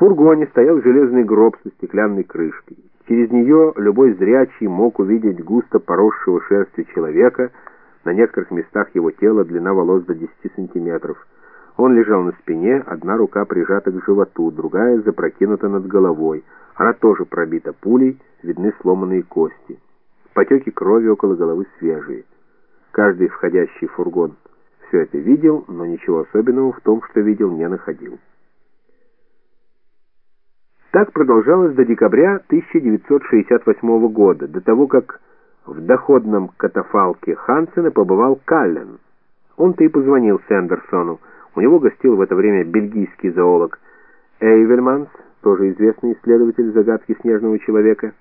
фургоне стоял железный гроб со стеклянной крышкой. Через нее любой зрячий мог увидеть густо поросшего шерстью человека, на некоторых местах его тела длина волос до 10 сантиметров. Он лежал на спине, одна рука прижата к животу, другая запрокинута над головой. Она тоже пробита пулей, видны сломанные кости. Потеки крови около головы свежие. Каждый входящий фургон все это видел, но ничего особенного в том, что видел, не находил. Так продолжалось до декабря 1968 года, до того, как в доходном катафалке Хансена побывал Каллен. Он-то и позвонил Сэндерсону. У него гостил в это время бельгийский зоолог Эйвельманс, тоже известный исследователь загадки снежного человека.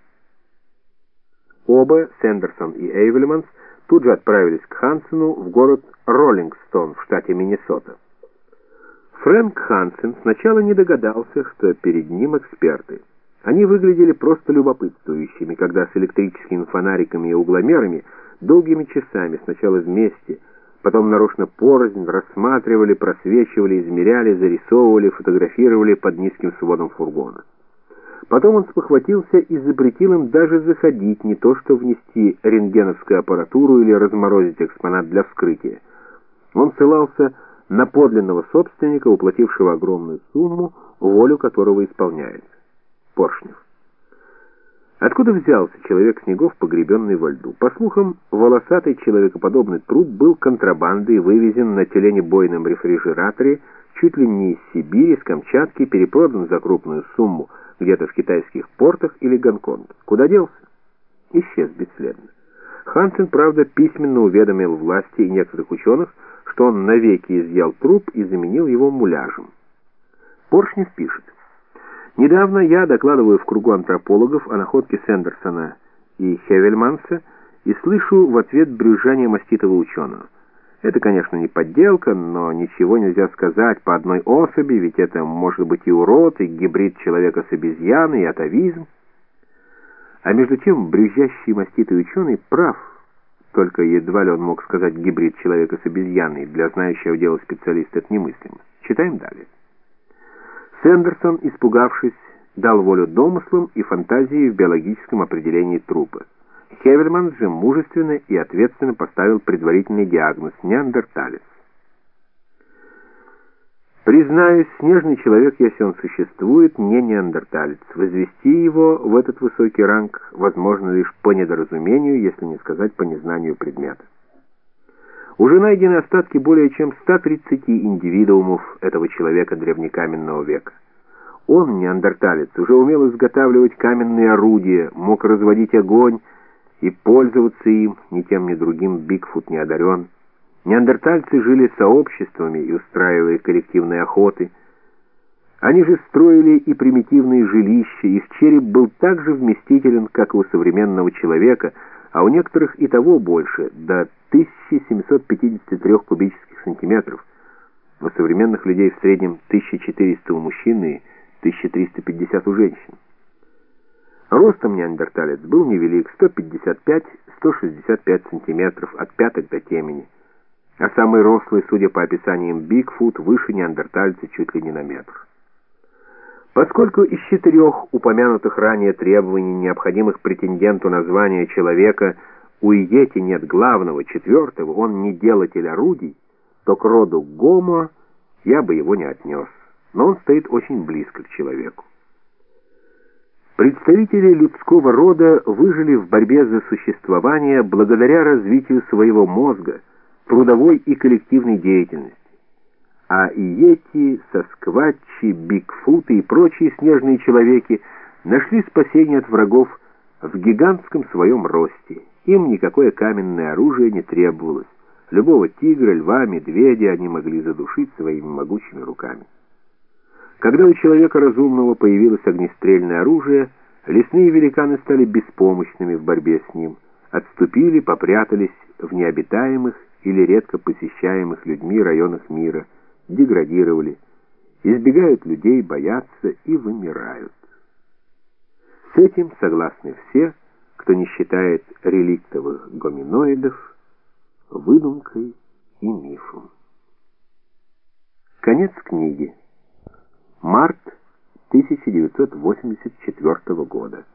Оба, Сэндерсон и Эйвельманс, тут же отправились к Хансену в город Роллингстон в штате Миннесота. Фрэнк Хансен сначала не догадался, что перед ним эксперты. Они выглядели просто любопытствующими, когда с электрическими фонариками и угломерами долгими часами сначала вместе, потом нарочно порознь рассматривали, просвечивали, измеряли, зарисовывали, фотографировали под низким сводом фургона. Потом он спохватился и запретил им даже заходить, не то что внести рентгеновскую аппаратуру или разморозить экспонат для вскрытия. Он ссылался на подлинного собственника, уплатившего огромную сумму, волю которого исполняется. Поршнев. Откуда взялся человек-снегов, погребенный во льду? По слухам, волосатый человекоподобный труп был контрабандой вывезен на теленебойном рефрижераторе чуть ли не из Сибири, с Камчатки, перепродан за крупную сумму где-то в китайских портах или Гонконге. Куда делся? Исчез бесследно. Хансен, правда, письменно уведомил власти и некоторых ученых, что он навеки изъял труп и заменил его муляжем. Поршнев пишет. Недавно я докладываю в кругу антропологов о находке Сендерсона и Хевельманса и слышу в ответ брюзжание маститого ученого. Это, конечно, не подделка, но ничего нельзя сказать по одной особи, ведь это может быть и урод, и гибрид человека с обезьяной, и атовизм. А между тем брюзжащий маститый ученый прав, только едва ли он мог сказать гибрид человека с обезьяной, для знающего дело специалиста это немыслимо. Читаем далее. Сэндерсон, испугавшись, дал волю домыслам и фантазии в биологическом определении трупа. Хевельман же мужественно и ответственно поставил предварительный диагноз – неандерталец. Признаюсь, снежный человек, если он существует, не неандерталец. Возвести его в этот высокий ранг возможно лишь по недоразумению, если не сказать по незнанию предмета. Уже найдены остатки более чем 130 индивидуумов этого человека древнекаменного века. Он, неандерталец, уже умел изготавливать каменные орудия, мог разводить огонь, и пользоваться им ни тем ни другим Бигфут не одарен. Неандертальцы жили сообществами и устраивали коллективные охоты. Они же строили и примитивные жилища, их череп был так же вместителен, как и у современного человека, а у некоторых и того больше, до 1753 кубических сантиметров. У современных людей в среднем 1400 у мужчин и 1350 у женщин. Ростом неандерталец был невелик, 155-165 сантиметров от пяток до темени, а самый рослый, судя по описаниям Бигфут, выше неандертальца чуть ли не на метр. Поскольку из четырех упомянутых ранее требований, необходимых претенденту на звание человека, у Иети нет главного, четвертого, он не делатель орудий, то к роду Гомо я бы его не отнес, но он стоит очень близко к человеку. Представители людского рода выжили в борьбе за существование благодаря развитию своего мозга, трудовой и коллективной деятельности. А Иети, Соскватчи, Бигфуты и прочие снежные человеки нашли спасение от врагов в гигантском своем росте. Им никакое каменное оружие не требовалось. Любого тигра, льва, медведя они могли задушить своими могучими руками. Когда у человека разумного появилось огнестрельное оружие, лесные великаны стали беспомощными в борьбе с ним, отступили, попрятались в необитаемых или редко посещаемых людьми районах мира, деградировали, избегают людей, боятся и вымирают. С этим согласны все, кто не считает реликтовых гоминоидов выдумкой и мифом. Конец книги. Март 1984 года.